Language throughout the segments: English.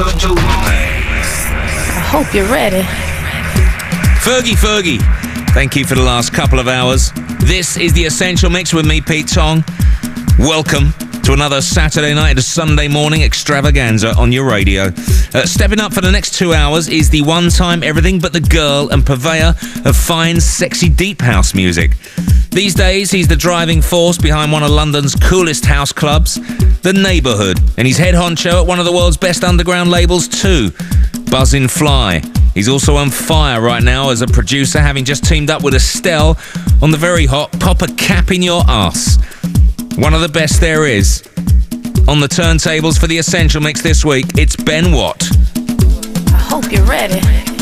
I hope you're ready. Fergie Fergie, thank you for the last couple of hours. This is the Essential Mix with me, Pete Tong. Welcome to another Saturday night to Sunday morning extravaganza on your radio. Uh, stepping up for the next two hours is the one time everything but the girl and purveyor of fine, sexy deep house music. These days, he's the driving force behind one of London's coolest house clubs, The Neighbourhood, and he's head honcho at one of the world's best underground labels too, Buzzin' Fly. He's also on fire right now as a producer, having just teamed up with Estelle on the very hot Pop a Cap in Your Ass. One of the best there is. On the turntables for the Essential Mix this week, it's Ben Watt. I hope you're ready.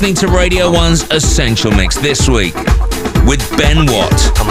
Listening to Radio 1's Essential Mix this week with Ben Watt.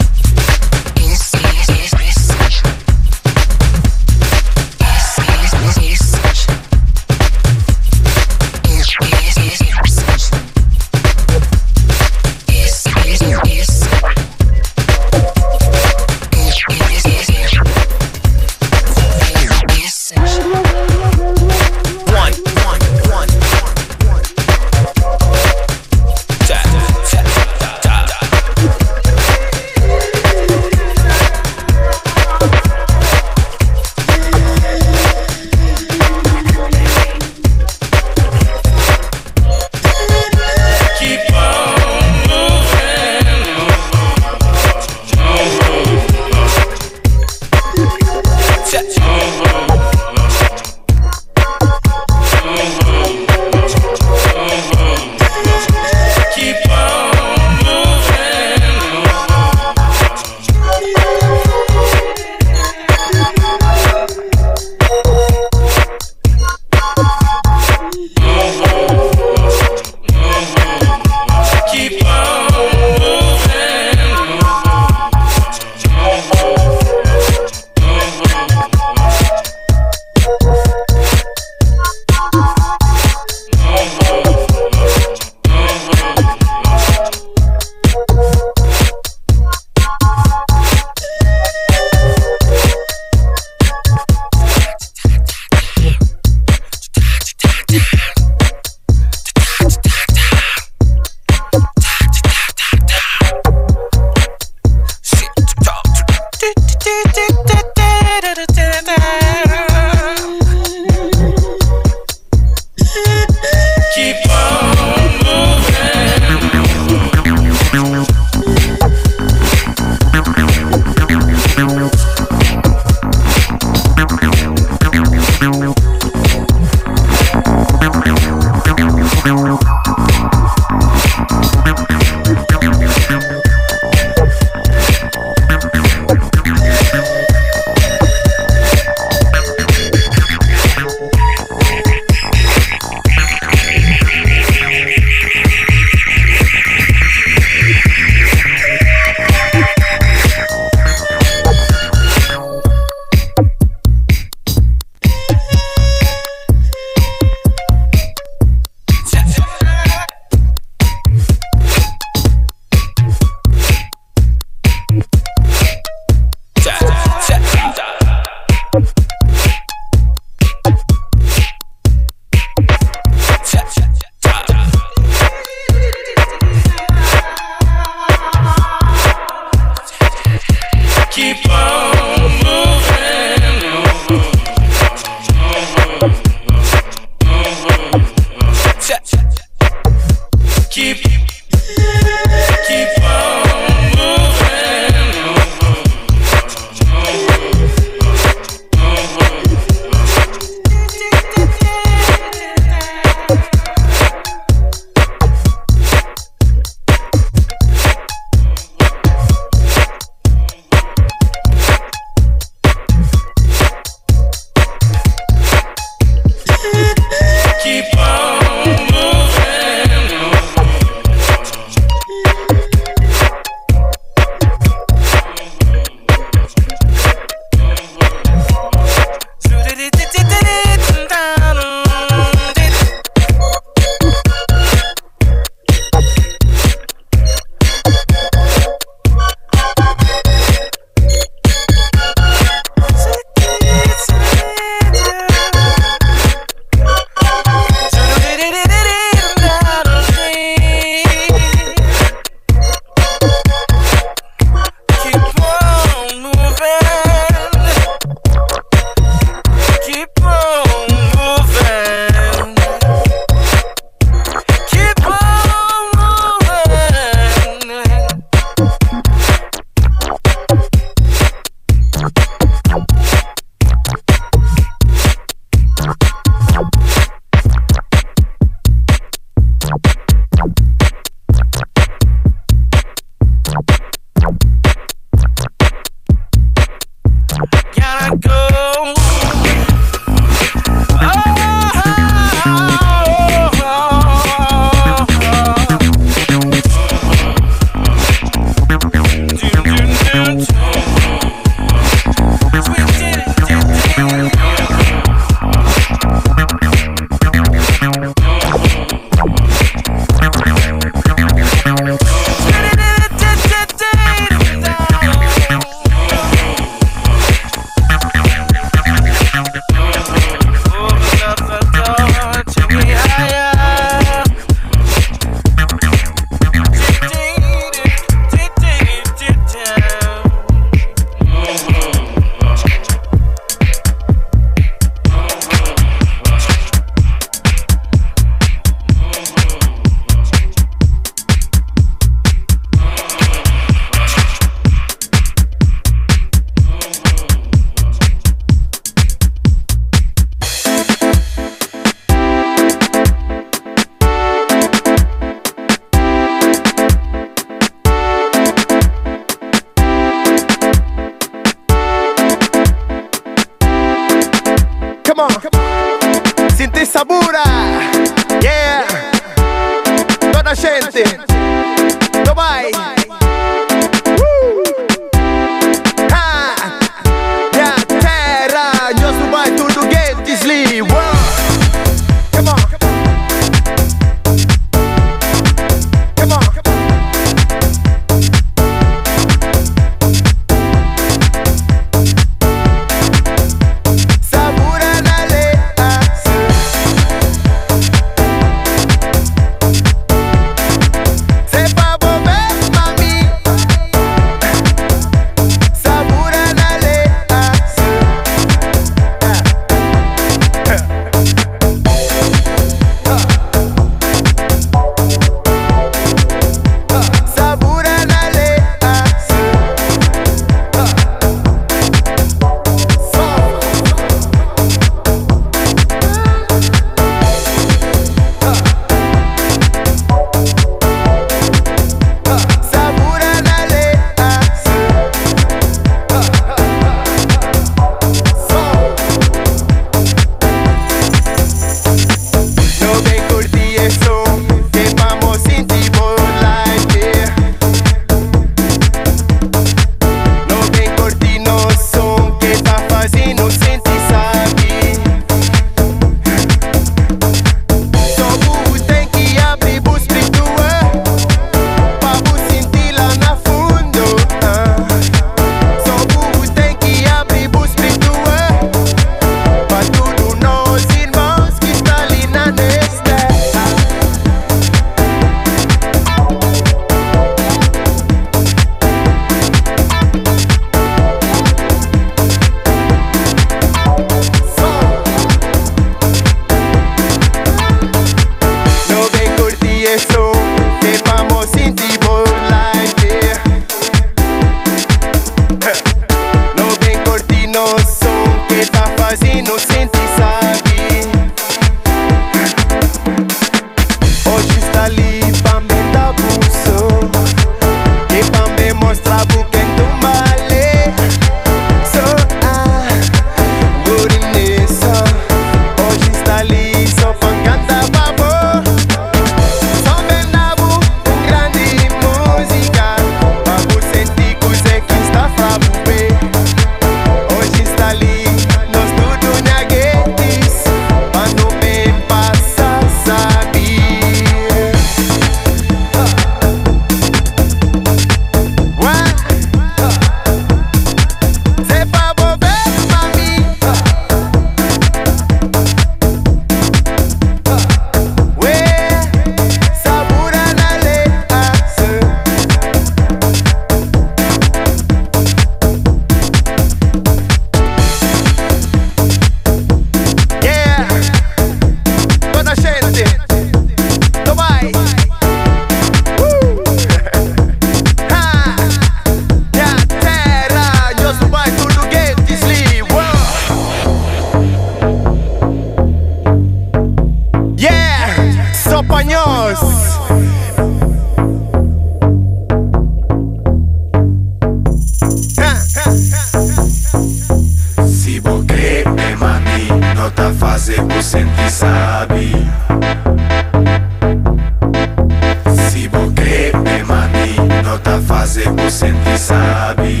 fazer você sempre sabe?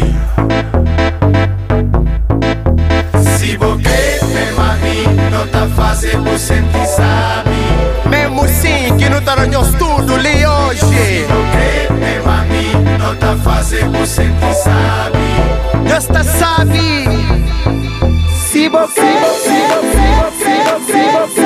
Se você tem mania, não tá fazer você sempre sabe? Mesmo sim, que não tá no nosso tudo li hoje. Se você tem mania, não tá fazer você sempre sabe? Nós tá sabe. Se você, se você, se você, se você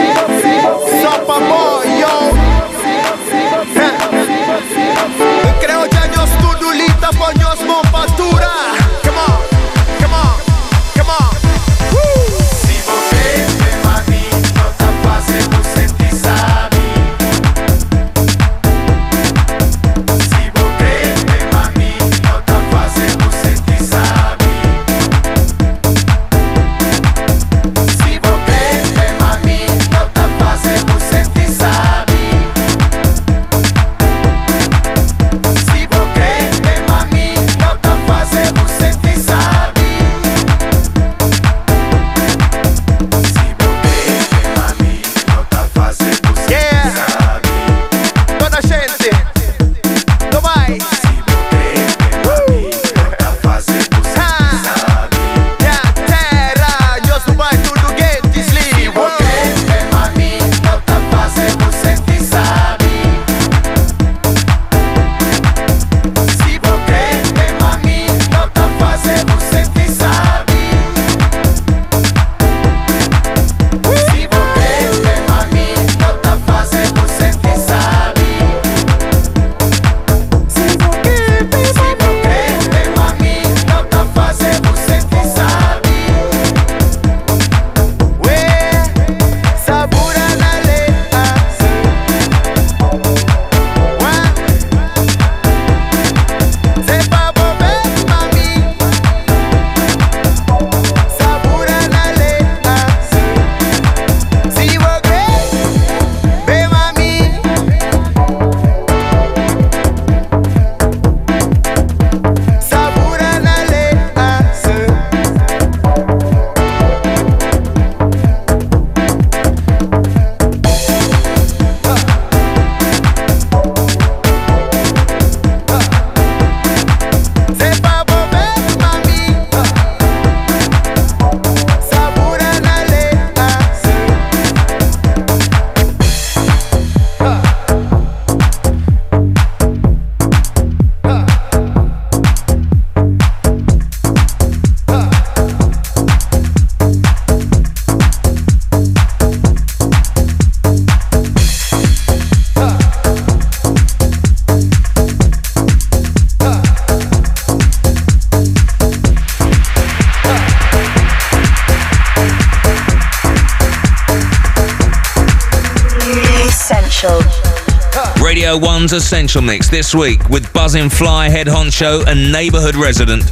Essential Mix this week with Buzzing Fly head honcho and neighbourhood resident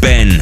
Ben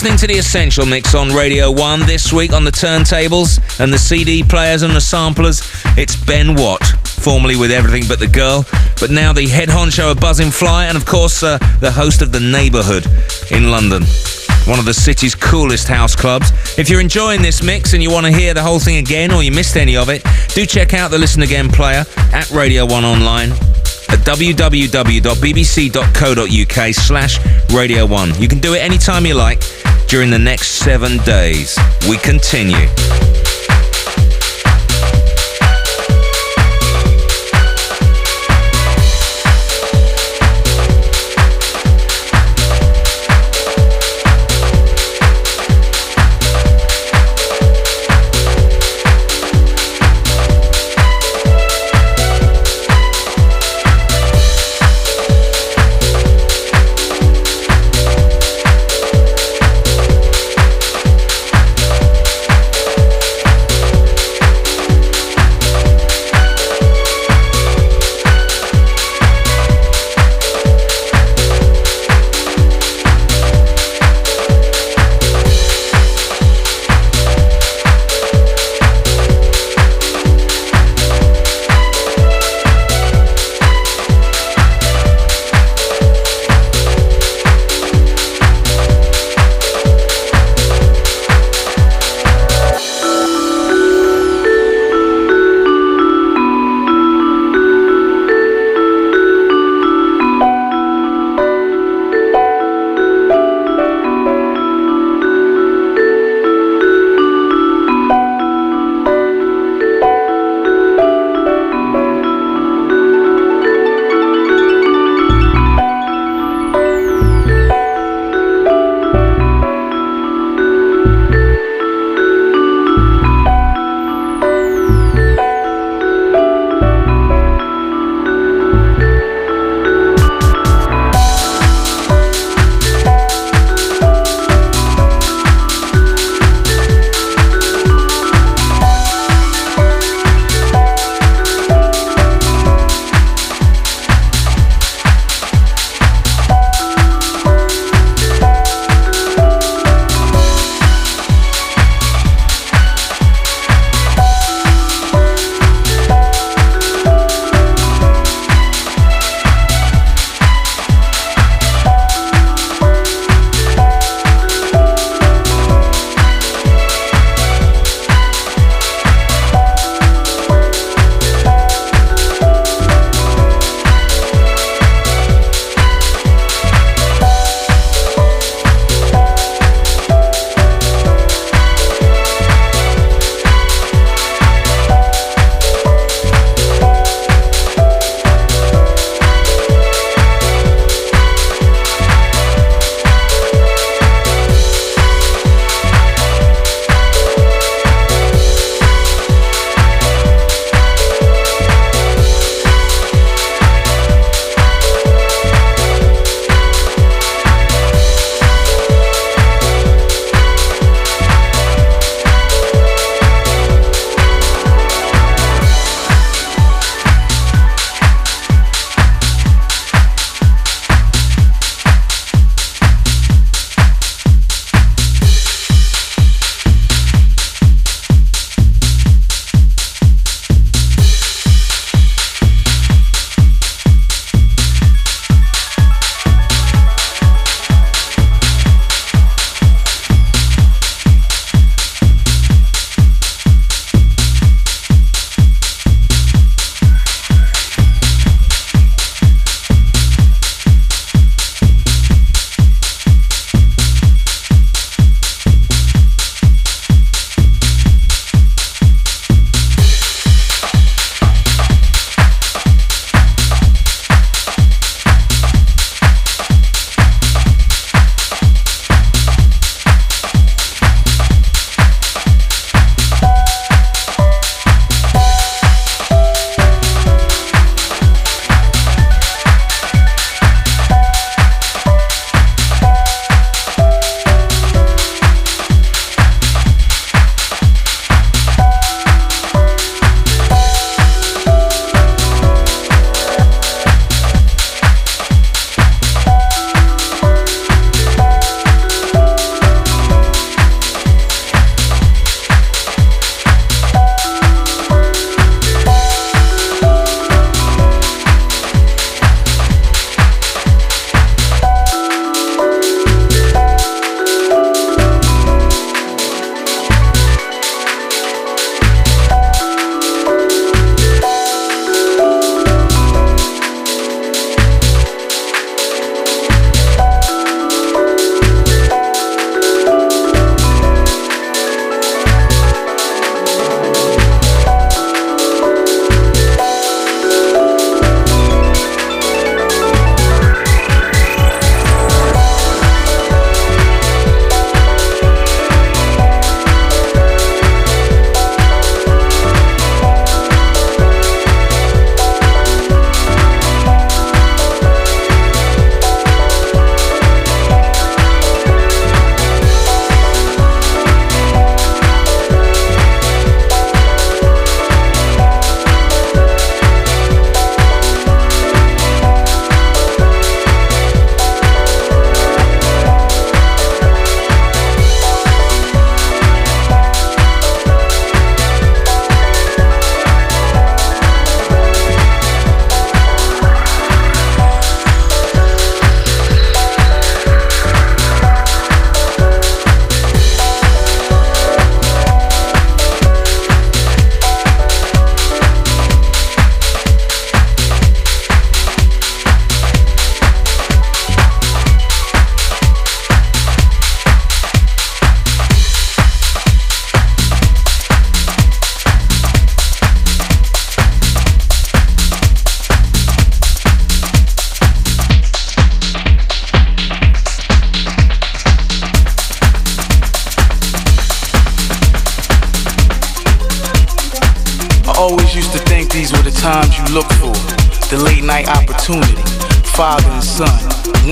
listening to The Essential Mix on Radio 1 this week on the turntables and the CD players and the samplers. It's Ben Watt, formerly with Everything But the Girl, but now the head honcho of Buzzin' Fly and, of course, uh, the host of The Neighbourhood in London. One of the city's coolest house clubs. If you're enjoying this mix and you want to hear the whole thing again or you missed any of it, do check out the Listen Again player at Radio 1 Online at www.bbc.co.uk slash Radio 1. You can do it anytime you like during the next seven days. We continue.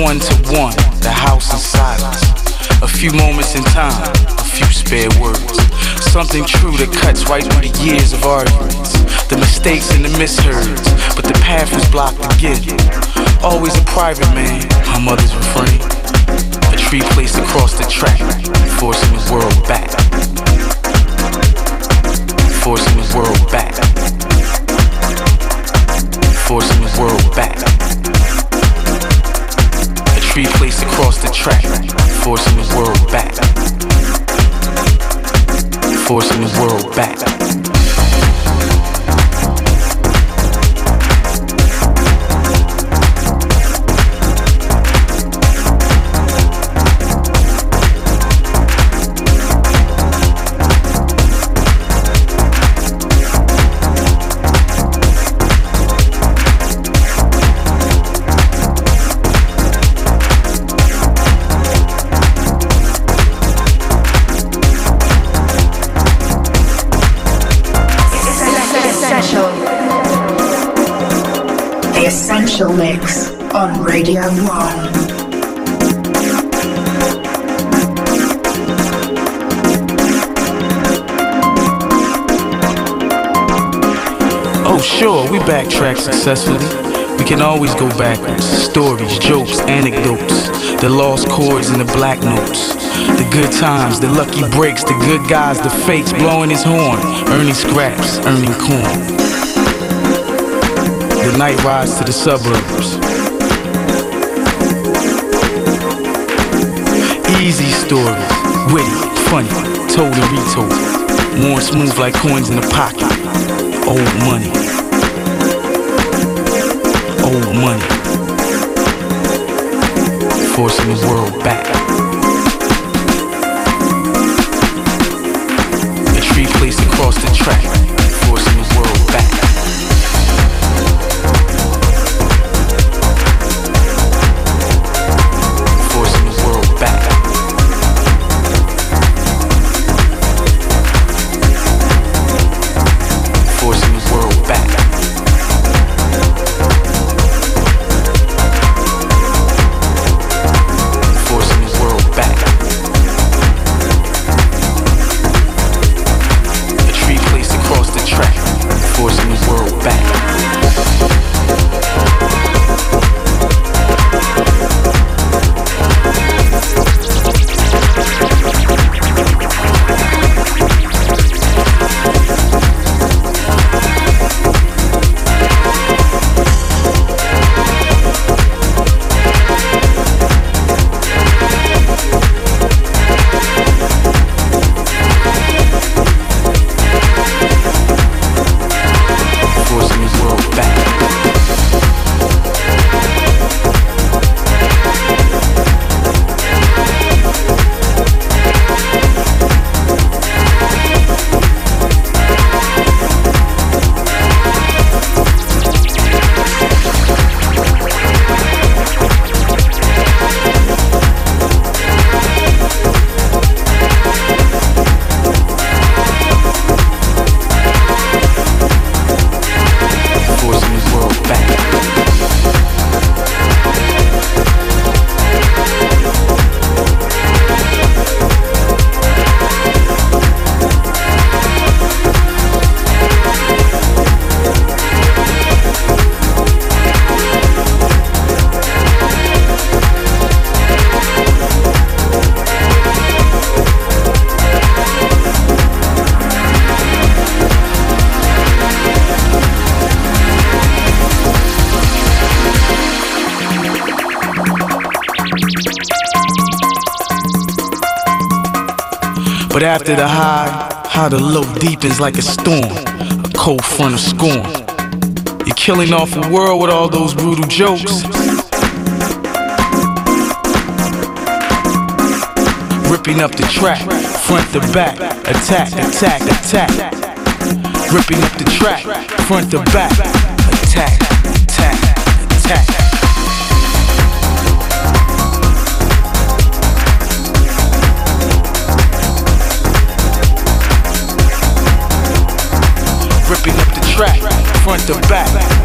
One to one, the house in silence. A few moments in time, a few spare words. Something true that cuts right through the years of arguments. The mistakes and the misheards, Forcing the world back. Backtrack successfully. We can always go backwards. Stories, jokes, anecdotes. The lost chords and the black notes. The good times, the lucky breaks, the good guys, the fakes, blowing his horn, earning scraps, earning corn. The night rides to the suburbs. Easy stories, witty, funny, told and retold. Worn smooth like coins in a pocket. Old money. Old money. Forcing the world back. A tree placed across the after the high, how the low deepens like a storm, a cold front of scorn. You're killing off the world with all those brutal jokes. Ripping up the track, front to back, attack, attack, attack. Ripping up the track, front to back, attack, attack, attack. back to back.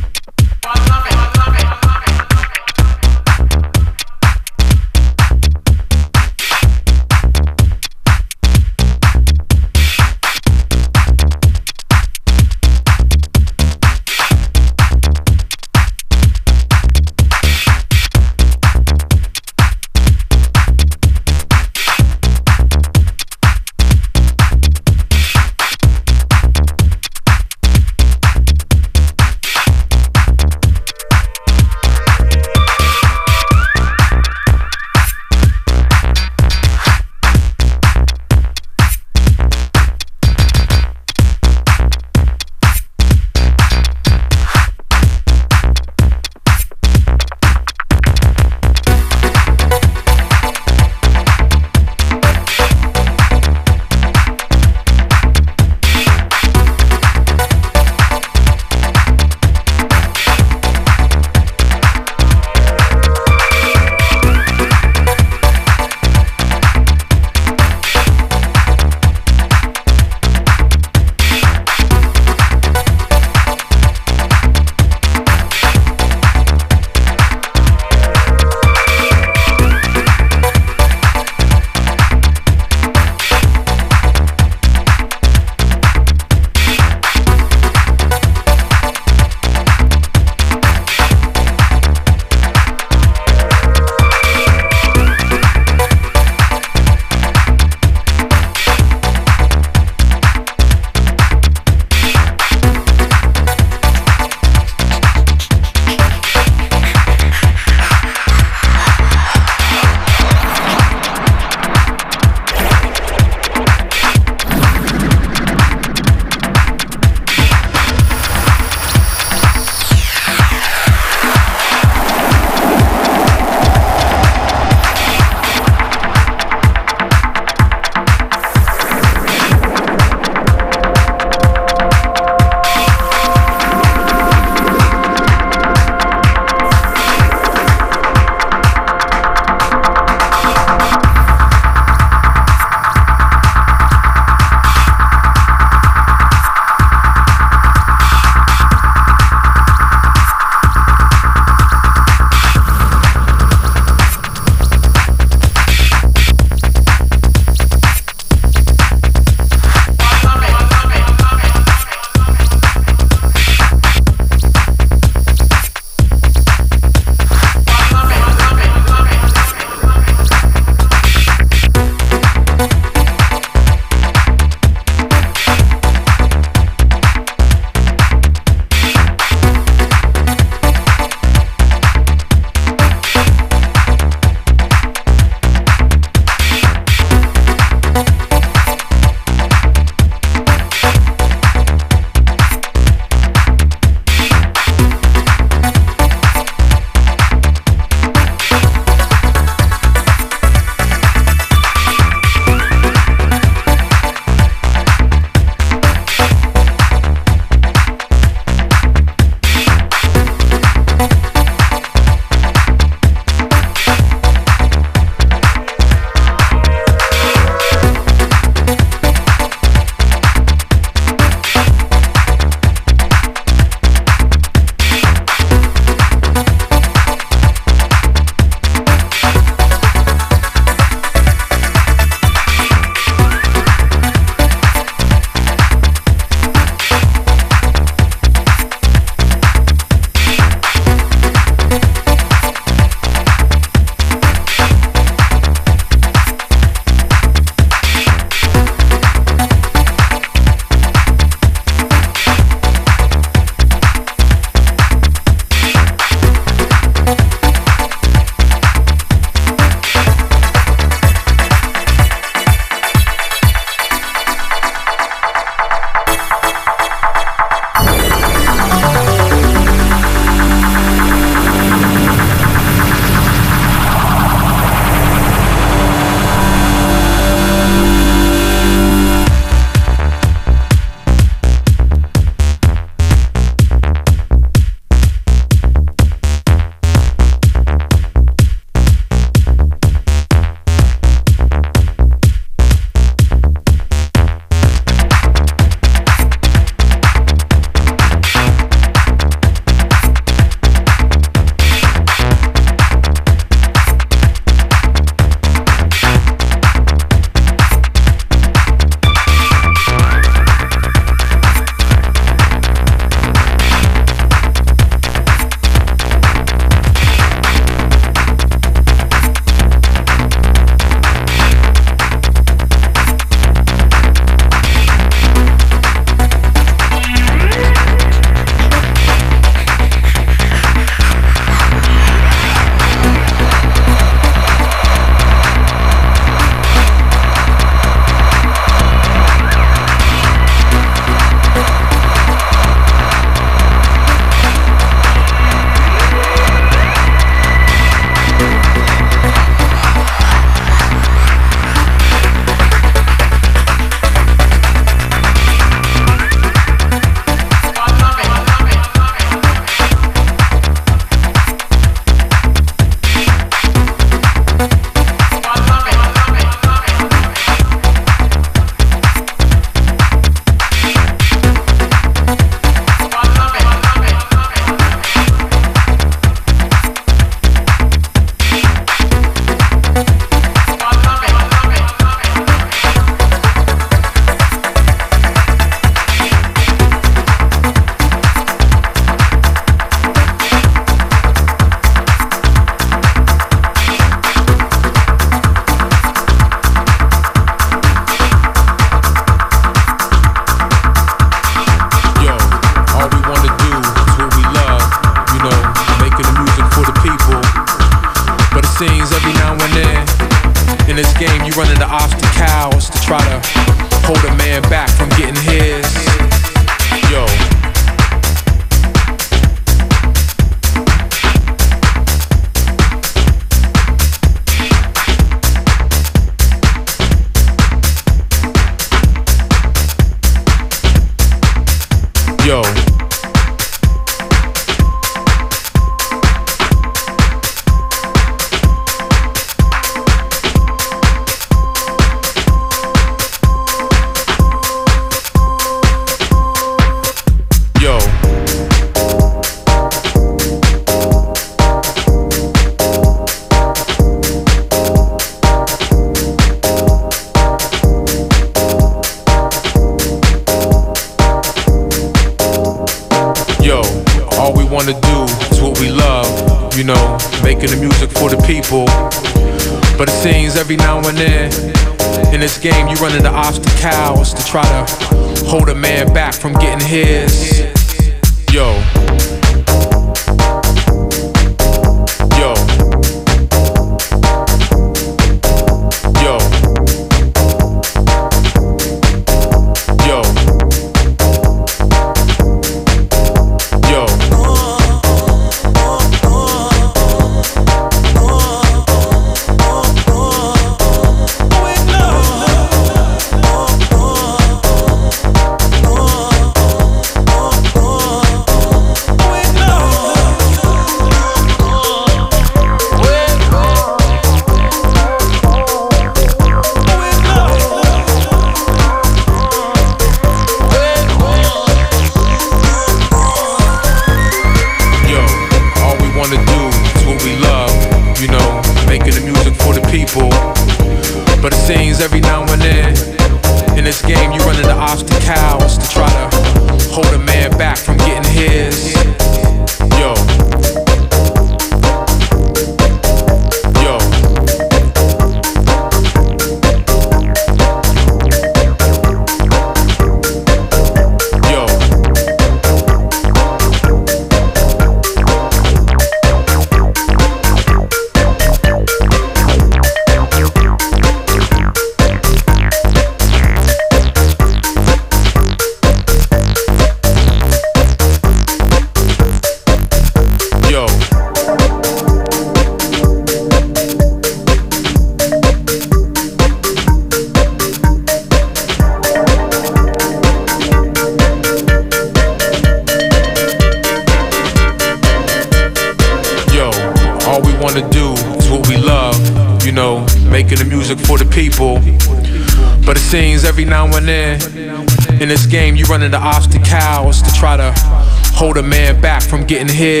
getting here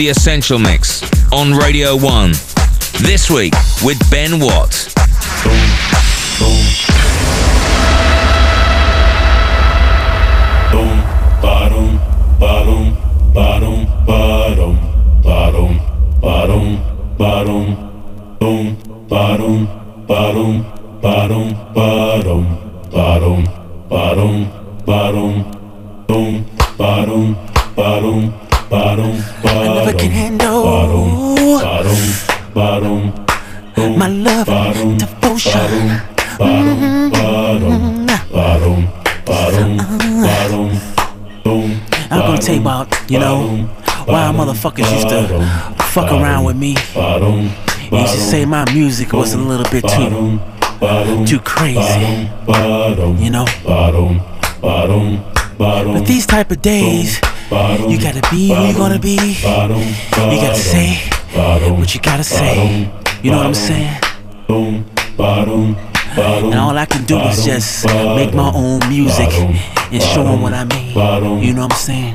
The Essential Mix on Radio 1. This week with Ben Watt. Motherfuckers used to fuck around with me. They used to say my music was a little bit too, too crazy, you know. But these type of days, you gotta be who you gonna be. You gotta say what you gotta say. You know what I'm saying? boom, bottom, bottom. And all I can do is just make my own music and show them what I mean. You know what I'm saying?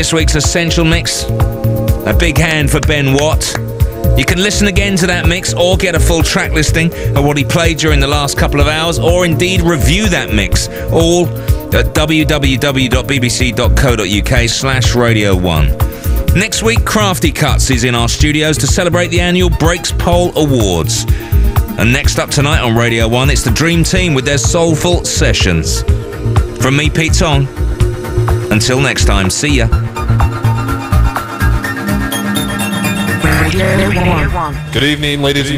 this week's Essential Mix. A big hand for Ben Watt. You can listen again to that mix or get a full track listing of what he played during the last couple of hours or indeed review that mix all at www.bbc.co.uk slash radio 1. Next week, Krafty Kuts is in our studios to celebrate the annual Breakspoll Awards. And next up tonight on Radio 1, it's the Dream Team with their soulful sessions. From me, Pete Tong. Until next time, see ya. Good evening, ladies and